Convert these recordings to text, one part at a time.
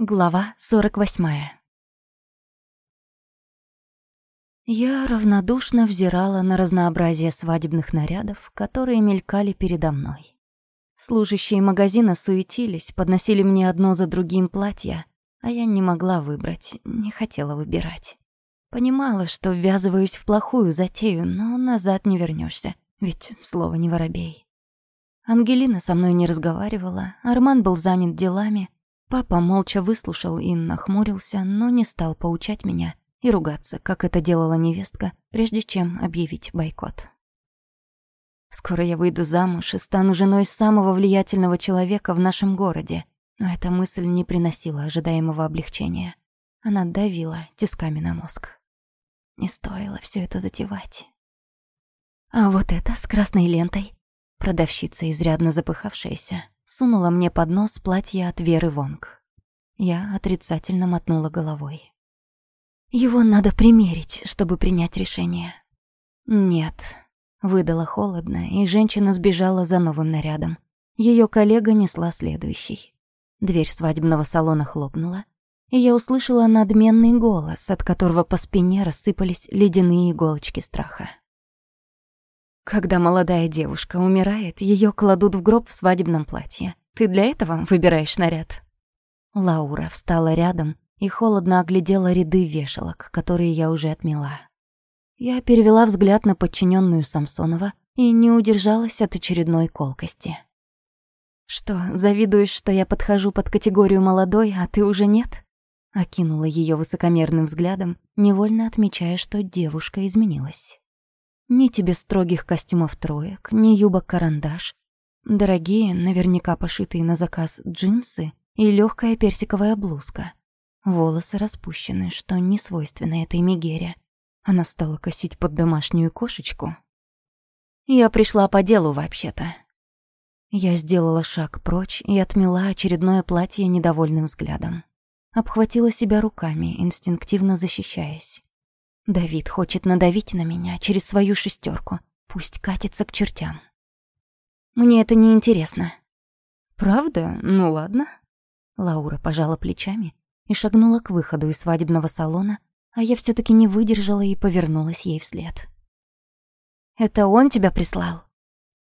Глава 48 Я равнодушно взирала на разнообразие свадебных нарядов, которые мелькали передо мной. Служащие магазина суетились, подносили мне одно за другим платья, а я не могла выбрать, не хотела выбирать. Понимала, что ввязываюсь в плохую затею, но назад не вернешься, ведь слово не воробей. Ангелина со мной не разговаривала, Арман был занят делами, Папа молча выслушал и нахмурился, но не стал поучать меня и ругаться, как это делала невестка, прежде чем объявить бойкот. Скоро я выйду замуж и стану женой самого влиятельного человека в нашем городе, но эта мысль не приносила ожидаемого облегчения. Она давила тисками на мозг. Не стоило все это затевать. А вот это с красной лентой. Продавщица, изрядно запыхавшаяся, сунула мне под нос платье от Веры Вонг. Я отрицательно мотнула головой. Его надо примерить, чтобы принять решение. Нет, выдала холодно, и женщина сбежала за новым нарядом. Ее коллега несла следующий. Дверь свадебного салона хлопнула, и я услышала надменный голос, от которого по спине рассыпались ледяные иголочки страха. Когда молодая девушка умирает, ее кладут в гроб в свадебном платье. Ты для этого выбираешь наряд? Лаура встала рядом и холодно оглядела ряды вешалок, которые я уже отмела. Я перевела взгляд на подчиненную Самсонова и не удержалась от очередной колкости. «Что, завидуешь, что я подхожу под категорию молодой, а ты уже нет?» Окинула ее высокомерным взглядом, невольно отмечая, что девушка изменилась. Ни тебе строгих костюмов троек, ни юбок-карандаш. Дорогие, наверняка пошитые на заказ джинсы и легкая персиковая блузка. Волосы распущены, что не свойственно этой Мегере. Она стала косить под домашнюю кошечку. Я пришла по делу вообще-то. Я сделала шаг прочь и отмела очередное платье недовольным взглядом. Обхватила себя руками, инстинктивно защищаясь. Давид хочет надавить на меня через свою шестерку. Пусть катится к чертям. Мне это не интересно. Правда? Ну ладно. Лаура пожала плечами и шагнула к выходу из свадебного салона, а я все таки не выдержала и повернулась ей вслед. Это он тебя прислал?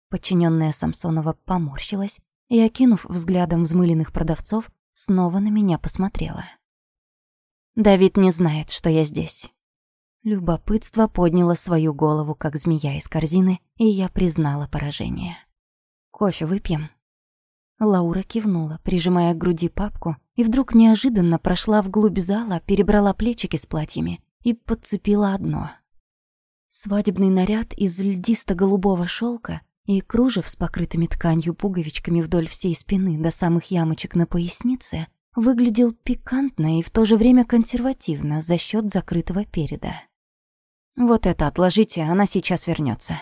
Подчиненная Самсонова поморщилась и, окинув взглядом взмыленных продавцов, снова на меня посмотрела. Давид не знает, что я здесь. Любопытство подняло свою голову, как змея из корзины, и я признала поражение. «Кофе выпьем?» Лаура кивнула, прижимая к груди папку, и вдруг неожиданно прошла вглубь зала, перебрала плечики с платьями и подцепила одно. Свадебный наряд из льдисто-голубого шелка и кружев с покрытыми тканью пуговичками вдоль всей спины до самых ямочек на пояснице выглядел пикантно и в то же время консервативно за счет закрытого переда. Вот это отложите, она сейчас вернется.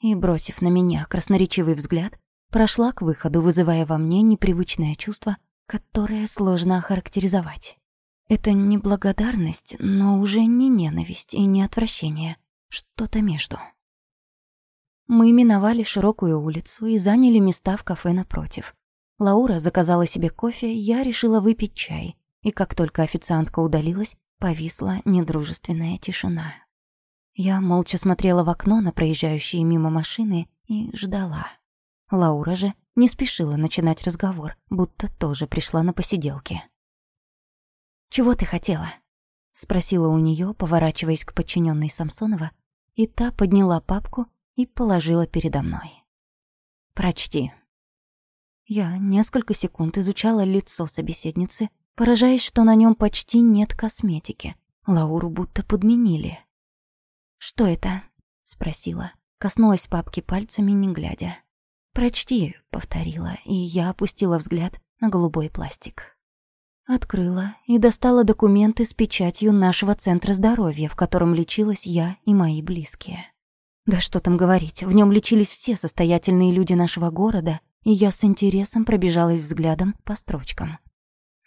И, бросив на меня красноречивый взгляд, прошла к выходу, вызывая во мне непривычное чувство, которое сложно охарактеризовать. Это не благодарность, но уже не ненависть и не отвращение, что-то между. Мы миновали широкую улицу и заняли места в кафе напротив. Лаура заказала себе кофе, я решила выпить чай, и как только официантка удалилась, Повисла недружественная тишина. Я молча смотрела в окно на проезжающие мимо машины и ждала. Лаура же не спешила начинать разговор, будто тоже пришла на посиделки. «Чего ты хотела?» — спросила у нее, поворачиваясь к подчиненной Самсонова, и та подняла папку и положила передо мной. «Прочти». Я несколько секунд изучала лицо собеседницы, поражаясь, что на нем почти нет косметики. Лауру будто подменили. «Что это?» — спросила. Коснулась папки пальцами, не глядя. «Прочти», — повторила, и я опустила взгляд на голубой пластик. Открыла и достала документы с печатью нашего центра здоровья, в котором лечилась я и мои близкие. Да что там говорить, в нем лечились все состоятельные люди нашего города, и я с интересом пробежалась взглядом по строчкам.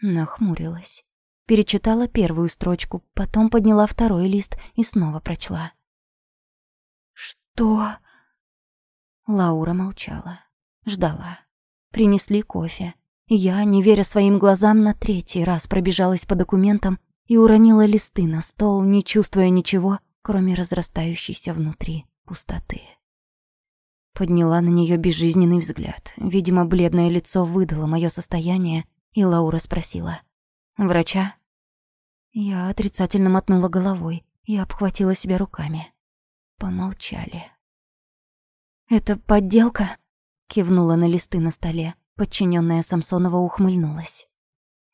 Нахмурилась. Перечитала первую строчку, потом подняла второй лист и снова прочла. «Что?» Лаура молчала. Ждала. Принесли кофе. Я, не веря своим глазам, на третий раз пробежалась по документам и уронила листы на стол, не чувствуя ничего, кроме разрастающейся внутри пустоты. Подняла на нее безжизненный взгляд. Видимо, бледное лицо выдало мое состояние, и Лаура спросила. «Врача?» Я отрицательно мотнула головой и обхватила себя руками. Помолчали. «Это подделка?» — кивнула на листы на столе. Подчиненная Самсонова ухмыльнулась.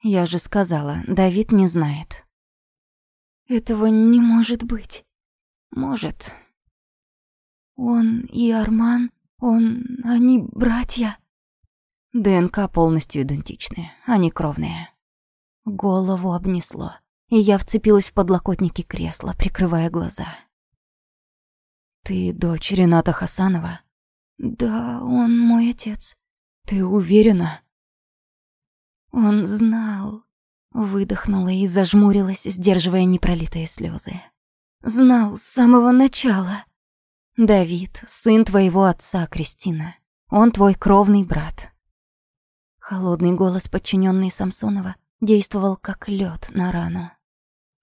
«Я же сказала, Давид не знает». «Этого не может быть». «Может». «Он и Арман, он... они братья?» ДНК полностью идентичны, они кровные. Голову обнесло, и я вцепилась в подлокотники кресла, прикрывая глаза. «Ты дочь Рената Хасанова?» «Да, он мой отец». «Ты уверена?» Он знал. Выдохнула и зажмурилась, сдерживая непролитые слезы. Знал с самого начала. Давид, сын твоего отца, Кристина. Он твой кровный брат. Холодный голос подчиненный Самсонова действовал как лед на рану.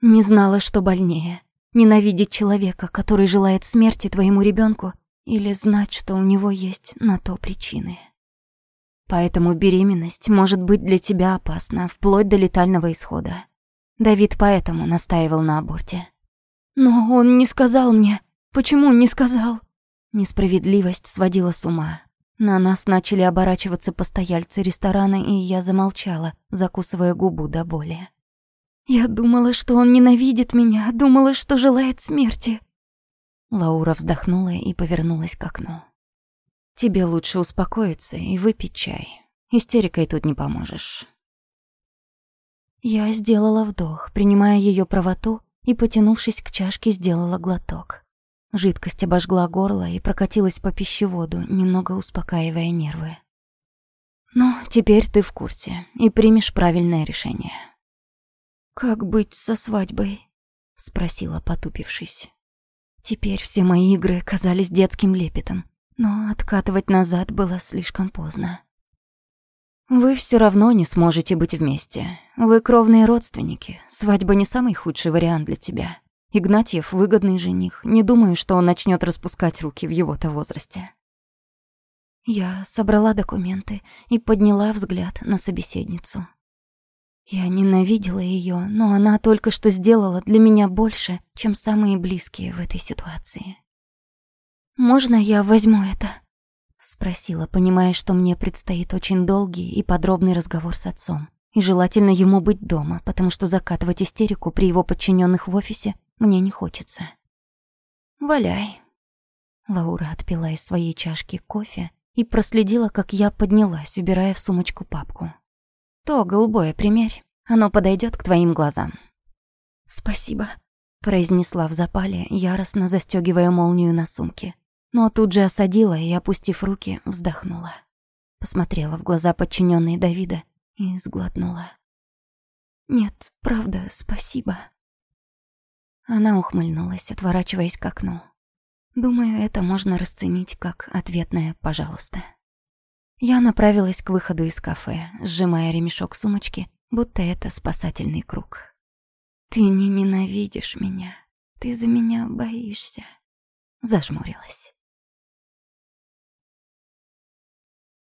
Не знала, что больнее. Ненавидеть человека, который желает смерти твоему ребенку, или знать, что у него есть на то причины. Поэтому беременность может быть для тебя опасна, вплоть до летального исхода. Давид поэтому настаивал на аборте. Но он не сказал мне. Почему не сказал? Несправедливость сводила с ума. На нас начали оборачиваться постояльцы ресторана, и я замолчала, закусывая губу до боли. Я думала, что он ненавидит меня, думала, что желает смерти. Лаура вздохнула и повернулась к окну. Тебе лучше успокоиться и выпить чай. Истерикой тут не поможешь. Я сделала вдох, принимая ее правоту, и, потянувшись к чашке, сделала глоток. Жидкость обожгла горло и прокатилась по пищеводу, немного успокаивая нервы. «Ну, теперь ты в курсе и примешь правильное решение». «Как быть со свадьбой?» — спросила, потупившись. Теперь все мои игры казались детским лепетом, но откатывать назад было слишком поздно. «Вы все равно не сможете быть вместе. Вы кровные родственники. Свадьба не самый худший вариант для тебя. Игнатьев — выгодный жених. Не думаю, что он начнет распускать руки в его-то возрасте». Я собрала документы и подняла взгляд на собеседницу. Я ненавидела ее, но она только что сделала для меня больше, чем самые близкие в этой ситуации. «Можно я возьму это?» — спросила, понимая, что мне предстоит очень долгий и подробный разговор с отцом. И желательно ему быть дома, потому что закатывать истерику при его подчиненных в офисе мне не хочется. «Валяй». Лаура отпила из своей чашки кофе и проследила, как я поднялась, убирая в сумочку папку. То голубое примерь, оно подойдет к твоим глазам. Спасибо, произнесла в запале, яростно застегивая молнию на сумке. Но тут же осадила и, опустив руки, вздохнула. Посмотрела в глаза подчиненной Давида и сглотнула. «Нет, правда, спасибо». Она ухмыльнулась, отворачиваясь к окну. Думаю, это можно расценить как ответное «пожалуйста». Я направилась к выходу из кафе, сжимая ремешок сумочки, будто это спасательный круг. «Ты не ненавидишь меня, ты за меня боишься», — зажмурилась.